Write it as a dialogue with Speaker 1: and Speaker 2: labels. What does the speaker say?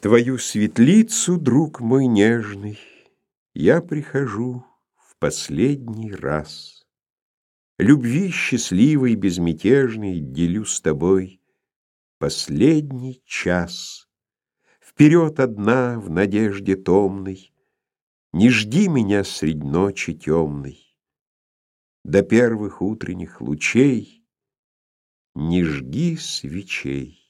Speaker 1: В твою светлицу, друг мой нежный, Я прихожу в последний раз. Любви счастливой, безмятежной Делю с тобой последний час. Вперед одна в надежде томной, Не жди меня средь ночи темной. До первых утренних лучей Не жги свечей.